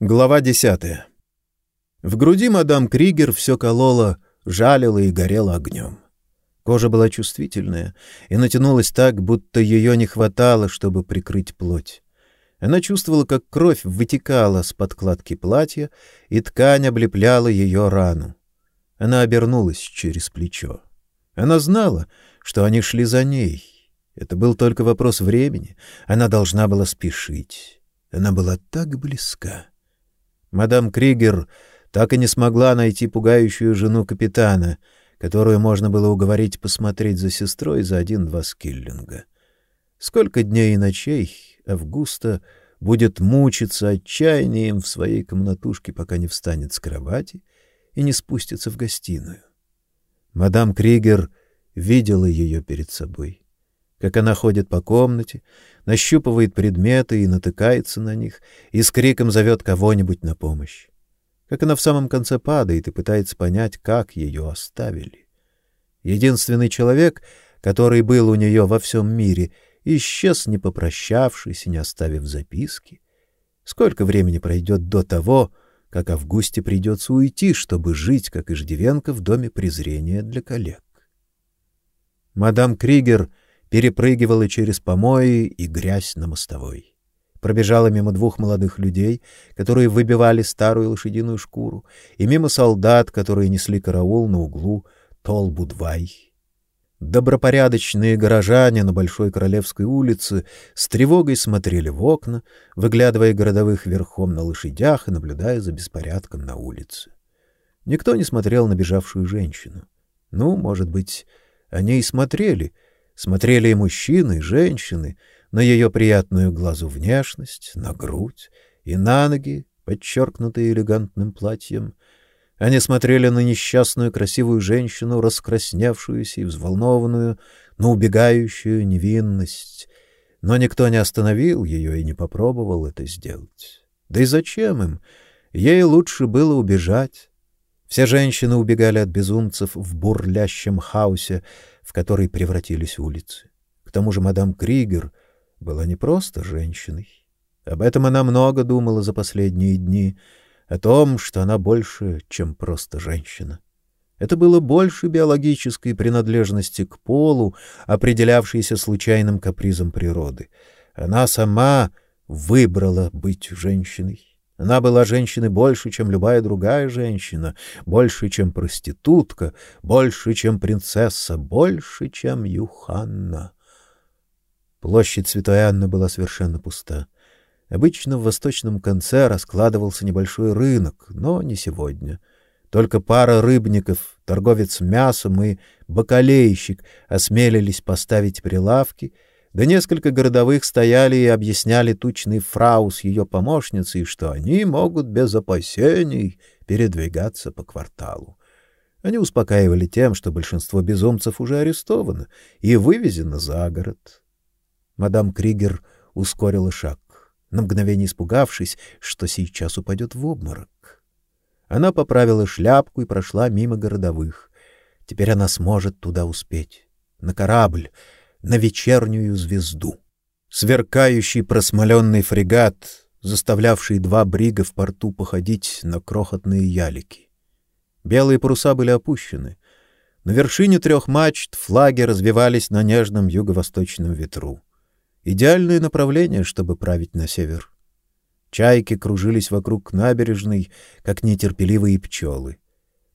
Глава десятая. В груди мадам Кригер все кололо, жалило и горело огнем. Кожа была чувствительная и натянулась так, будто ее не хватало, чтобы прикрыть плоть. Она чувствовала, как кровь вытекала с подкладки платья, и ткань облепляла ее рану. Она обернулась через плечо. Она знала, что они шли за ней. Это был только вопрос времени. Она должна была спешить. Она была так близка. Мадам Кригер так и не смогла найти пугающую жену капитана, которую можно было уговорить посмотреть за сестрой за один-два скиллинга. Сколько дней и ночей Августа будет мучиться отчаянием в своей комнатушке, пока не встанет с кровати и не спустится в гостиную. Мадам Кригер видела ее перед собой как она ходит по комнате, нащупывает предметы и натыкается на них, и с криком зовет кого-нибудь на помощь. Как она в самом конце падает и пытается понять, как ее оставили. Единственный человек, который был у нее во всем мире, исчез, не попрощавшись и не оставив записки. Сколько времени пройдет до того, как Августе придется уйти, чтобы жить, как иждивенка, в доме презрения для коллег? Мадам Кригер — перепрыгивала через помои и грязь на мостовой. Пробежала мимо двух молодых людей, которые выбивали старую лошадиную шкуру, и мимо солдат, которые несли караул на углу Толбудвай. Добропорядочные горожане на Большой Королевской улице с тревогой смотрели в окна, выглядывая городовых верхом на лошадях и наблюдая за беспорядком на улице. Никто не смотрел на бежавшую женщину. Ну, может быть, они и смотрели — Смотрели и мужчины, и женщины на ее приятную глазу внешность, на грудь и на ноги, подчеркнутые элегантным платьем. Они смотрели на несчастную красивую женщину, раскрасневшуюся и взволнованную, на убегающую невинность. Но никто не остановил ее и не попробовал это сделать. Да и зачем им? Ей лучше было убежать. Все женщины убегали от безумцев в бурлящем хаосе, в который превратились улицы. К тому же мадам Кригер была не просто женщиной. Об этом она много думала за последние дни, о том, что она больше, чем просто женщина. Это было больше биологической принадлежности к полу, определявшейся случайным капризом природы. Она сама выбрала быть женщиной. Она была женщиной больше, чем любая другая женщина, больше, чем проститутка, больше, чем принцесса, больше, чем Юханна. Площадь Святой Анны была совершенно пуста. Обычно в восточном конце раскладывался небольшой рынок, но не сегодня. Только пара рыбников, торговец мясом и бакалейщик осмелились поставить прилавки — да несколько городовых стояли и объясняли тучный фрау с ее помощницей, что они могут без опасений передвигаться по кварталу. Они успокаивали тем, что большинство безумцев уже арестовано и вывезено за город. Мадам Кригер ускорила шаг, на мгновение испугавшись, что сейчас упадет в обморок. Она поправила шляпку и прошла мимо городовых. Теперь она сможет туда успеть. На корабль, на вечернюю звезду. Сверкающий просмоленный фрегат, заставлявший два брига в порту походить на крохотные ялики. Белые паруса были опущены. На вершине трех мачт флаги развивались на нежном юго-восточном ветру. Идеальное направление, чтобы править на север. Чайки кружились вокруг набережной, как нетерпеливые пчелы.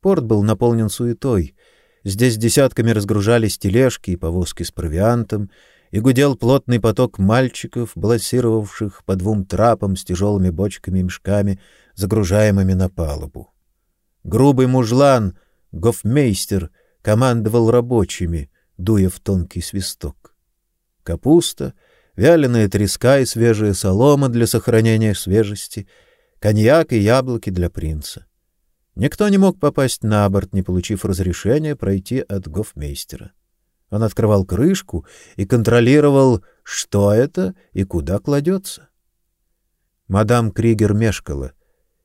Порт был наполнен суетой — Здесь десятками разгружались тележки и повозки с провиантом, и гудел плотный поток мальчиков, балансировавших по двум трапам с тяжелыми бочками и мешками, загружаемыми на палубу. Грубый мужлан, гофмейстер, командовал рабочими, дуя в тонкий свисток. Капуста, вяленая треска и свежая солома для сохранения свежести, коньяк и яблоки для принца. Никто не мог попасть на борт, не получив разрешения пройти от гофмейстера. Он открывал крышку и контролировал, что это и куда кладется. Мадам Кригер мешкала.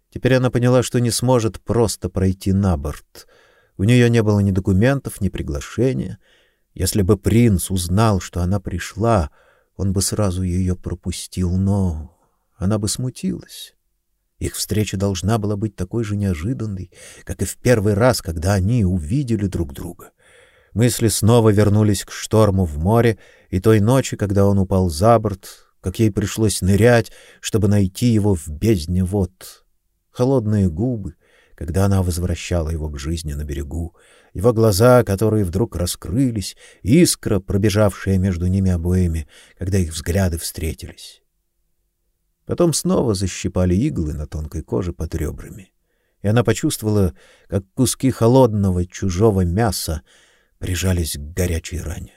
Теперь она поняла, что не сможет просто пройти на борт. У нее не было ни документов, ни приглашения. Если бы принц узнал, что она пришла, он бы сразу ее пропустил, но она бы смутилась. Их встреча должна была быть такой же неожиданной, как и в первый раз, когда они увидели друг друга. Мысли снова вернулись к шторму в море и той ночи, когда он упал за борт, как ей пришлось нырять, чтобы найти его в бездне вод. Холодные губы, когда она возвращала его к жизни на берегу, его глаза, которые вдруг раскрылись, искра, пробежавшая между ними обоими, когда их взгляды встретились. Потом снова защипали иглы на тонкой коже под ребрами, и она почувствовала, как куски холодного чужого мяса прижались к горячей ране.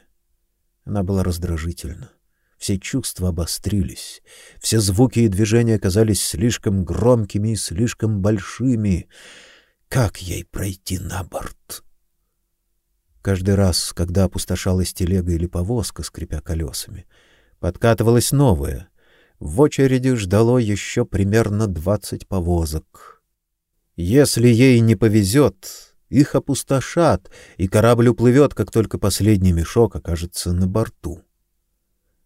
Она была раздражительна. Все чувства обострились, все звуки и движения казались слишком громкими и слишком большими. Как ей пройти на борт? Каждый раз, когда опустошалась телега или повозка, скрипя колесами, подкатывалась новая. В очереди ждало еще примерно двадцать повозок. Если ей не повезет, их опустошат, и корабль уплывет, как только последний мешок окажется на борту.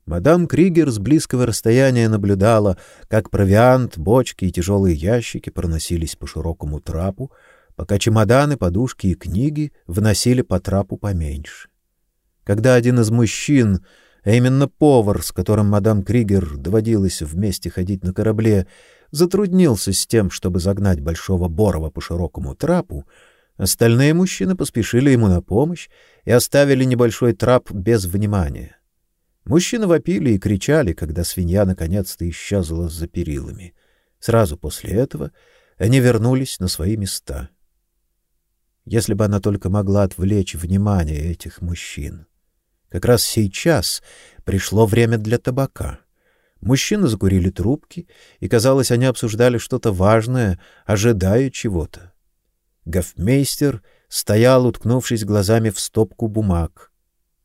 Мадам Кригер с близкого расстояния наблюдала, как провиант, бочки и тяжелые ящики проносились по широкому трапу, пока чемоданы, подушки и книги вносили по трапу поменьше. Когда один из мужчин, а именно повар, с которым мадам Кригер доводилось вместе ходить на корабле, затруднился с тем, чтобы загнать большого Борова по широкому трапу, остальные мужчины поспешили ему на помощь и оставили небольшой трап без внимания. Мужчины вопили и кричали, когда свинья наконец-то исчезла за перилами. Сразу после этого они вернулись на свои места. Если бы она только могла отвлечь внимание этих мужчин. Как раз сейчас пришло время для табака. Мужчины закурили трубки, и, казалось, они обсуждали что-то важное, ожидая чего-то. Гофмейстер стоял, уткнувшись глазами в стопку бумаг.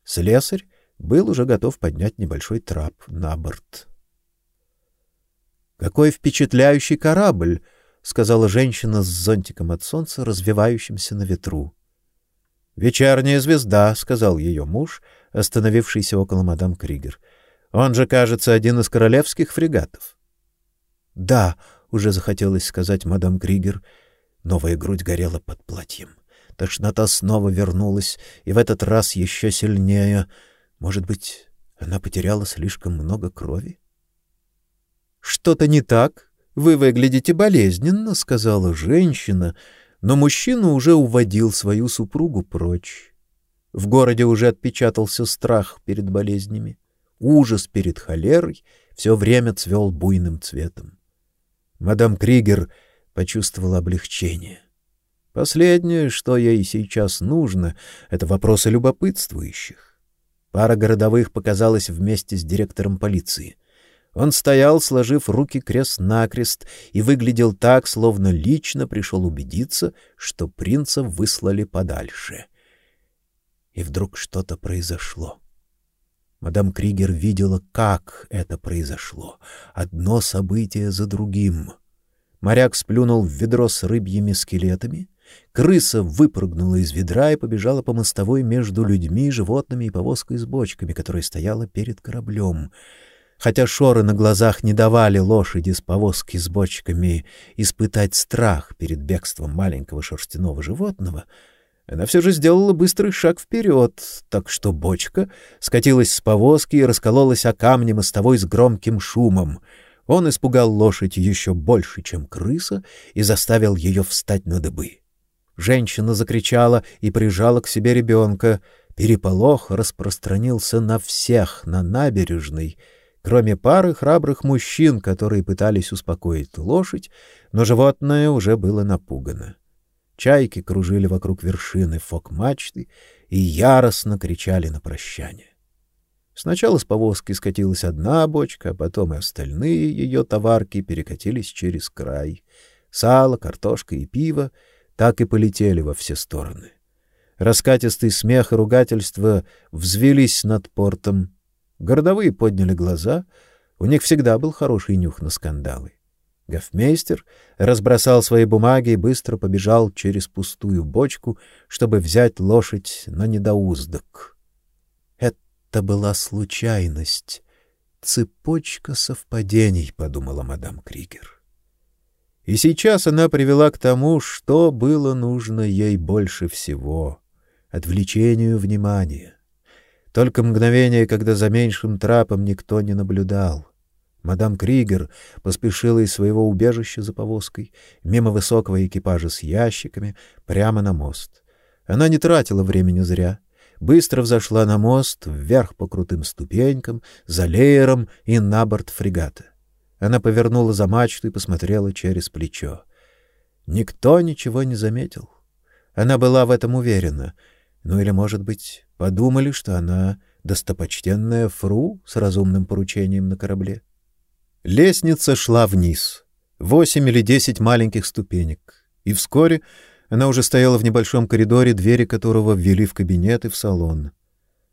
Слесарь был уже готов поднять небольшой трап на борт. Какой впечатляющий корабль, сказала женщина с зонтиком от солнца, развивающимся на ветру. Вечерняя звезда, сказал ее муж, остановившийся около мадам Кригер. Он же, кажется, один из королевских фрегатов. Да, уже захотелось сказать мадам Кригер. Новая грудь горела под платьем. Тошнота снова вернулась, и в этот раз еще сильнее. Может быть, она потеряла слишком много крови? Что-то не так? Вы выглядите болезненно, сказала женщина, но мужчина уже уводил свою супругу прочь. В городе уже отпечатался страх перед болезнями, ужас перед холерой все время цвел буйным цветом. Мадам Кригер почувствовала облегчение. Последнее, что ей сейчас нужно, это вопросы любопытствующих. Пара городовых показалась вместе с директором полиции. Он стоял, сложив руки крест-накрест, и выглядел так, словно лично пришел убедиться, что принца выслали подальше. И вдруг что-то произошло. Мадам Кригер видела, как это произошло, одно событие за другим. Моряк сплюнул в ведро с рыбьими скелетами, Крыса выпрыгнула из ведра и побежала по мостовой между людьми, животными и повозкой с бочками, которая стояла перед кораблем. Хотя шоры на глазах не давали лошади с повозки с бочками испытать страх перед бегством маленького шерстяного животного, она все же сделала быстрый шаг вперед, так что бочка скатилась с повозки и раскололась о камни мостовой с громким шумом. Он испугал лошадь еще больше, чем крыса, и заставил ее встать на дыбы. Женщина закричала и прижала к себе ребенка. Переполох распространился на всех на набережной, кроме пары храбрых мужчин, которые пытались успокоить лошадь, но животное уже было напугано. Чайки кружили вокруг вершины фок-мачты и яростно кричали на прощание. Сначала с повозки скатилась одна бочка, а потом и остальные ее товарки перекатились через край. Сало, картошка и пиво — так и полетели во все стороны. Раскатистый смех и ругательства взвились над портом. Городовые подняли глаза, у них всегда был хороший нюх на скандалы. Гофмейстер разбросал свои бумаги и быстро побежал через пустую бочку, чтобы взять лошадь на недоуздок. Это была случайность, цепочка совпадений, подумала мадам Кригер. И сейчас она привела к тому, что было нужно ей больше всего — отвлечению внимания. Только мгновение, когда за меньшим трапом никто не наблюдал. Мадам Кригер поспешила из своего убежища за повозкой, мимо высокого экипажа с ящиками, прямо на мост. Она не тратила времени зря. Быстро взошла на мост, вверх по крутым ступенькам, за леером и на борт фрегата. Она повернула за мачту и посмотрела через плечо. Никто ничего не заметил. Она была в этом уверена. Ну или, может быть, подумали, что она достопочтенная фру с разумным поручением на корабле. Лестница шла вниз. Восемь или десять маленьких ступенек. И вскоре она уже стояла в небольшом коридоре, двери которого ввели в кабинет и в салон.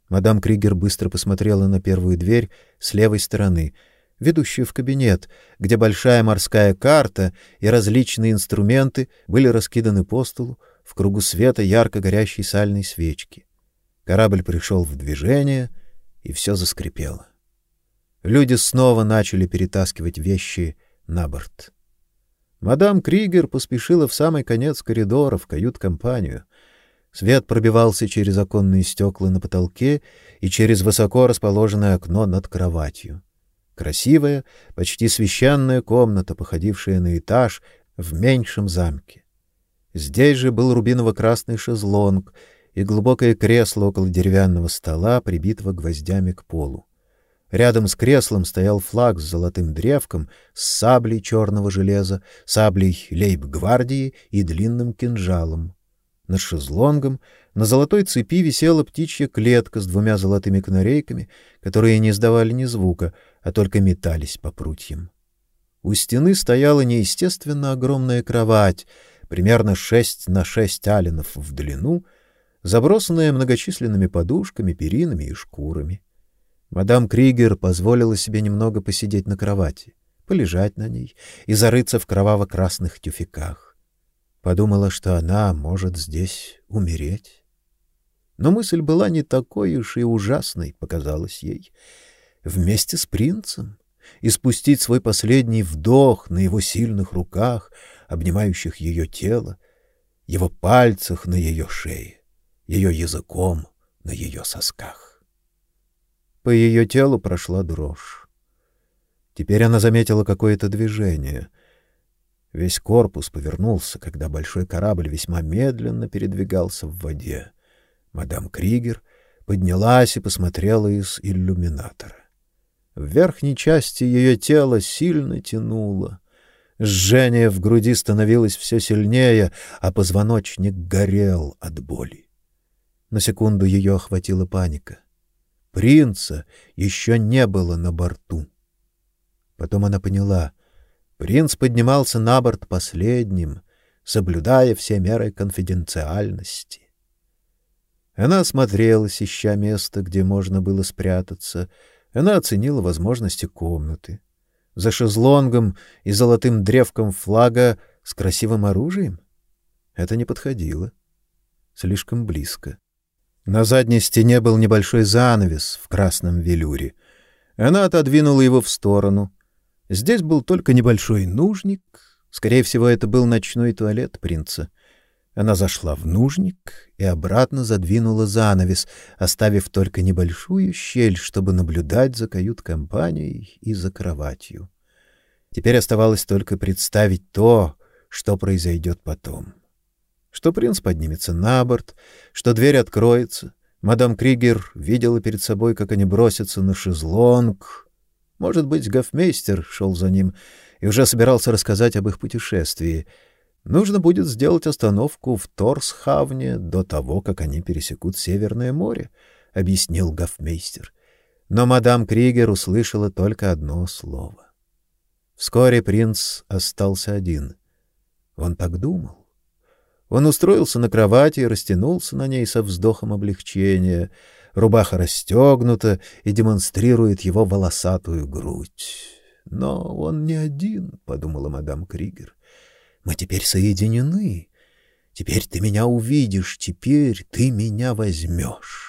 Мадам Кригер быстро посмотрела на первую дверь с левой стороны — ведущую в кабинет, где большая морская карта и различные инструменты были раскиданы по столу в кругу света ярко горящей сальной свечки. Корабль пришел в движение, и все заскрипело. Люди снова начали перетаскивать вещи на борт. Мадам Кригер поспешила в самый конец коридора в кают-компанию. Свет пробивался через оконные стекла на потолке и через высоко расположенное окно над кроватью. Красивая, почти священная комната, походившая на этаж в меньшем замке. Здесь же был рубиново-красный шезлонг и глубокое кресло около деревянного стола, прибитого гвоздями к полу. Рядом с креслом стоял флаг с золотым древком, с саблей черного железа, саблей лейб-гвардии и длинным кинжалом. Над шезлонгом на золотой цепи висела птичья клетка с двумя золотыми канарейками, которые не издавали ни звука, а только метались по прутьям. У стены стояла неестественно огромная кровать, примерно шесть на шесть алинов в длину, забросанная многочисленными подушками, перинами и шкурами. Мадам Кригер позволила себе немного посидеть на кровати, полежать на ней и зарыться в кроваво-красных тюфяках. Подумала, что она может здесь умереть. Но мысль была не такой уж и ужасной, показалось ей вместе с принцем и спустить свой последний вдох на его сильных руках, обнимающих ее тело, его пальцах на ее шее, ее языком на ее сосках. По ее телу прошла дрожь. Теперь она заметила какое-то движение. Весь корпус повернулся, когда большой корабль весьма медленно передвигался в воде. Мадам Кригер поднялась и посмотрела из иллюминатора. В верхней части ее тела сильно тянуло. Жжение в груди становилось все сильнее, а позвоночник горел от боли. На секунду ее охватила паника. Принца еще не было на борту. Потом она поняла. Принц поднимался на борт последним, соблюдая все меры конфиденциальности. Она осмотрелась, ища место, где можно было спрятаться — она оценила возможности комнаты. За шезлонгом и золотым древком флага с красивым оружием? Это не подходило. Слишком близко. На задней стене был небольшой занавес в красном велюре. Она отодвинула его в сторону. Здесь был только небольшой нужник. Скорее всего, это был ночной туалет принца. Она зашла в нужник и обратно задвинула занавес, оставив только небольшую щель, чтобы наблюдать за кают-компанией и за кроватью. Теперь оставалось только представить то, что произойдет потом. Что принц поднимется на борт, что дверь откроется. Мадам Кригер видела перед собой, как они бросятся на шезлонг. Может быть, гофмейстер шел за ним и уже собирался рассказать об их путешествии — Нужно будет сделать остановку в Торсхавне до того, как они пересекут Северное море, объяснил гофмейстер. Но мадам Кригер услышала только одно слово. Вскоре принц остался один. Он так думал. Он устроился на кровати и растянулся на ней со вздохом облегчения. Рубаха расстегнута и демонстрирует его волосатую грудь. Но он не один, подумала мадам Кригер. Мы теперь соединены. Теперь ты меня увидишь, теперь ты меня возьмешь.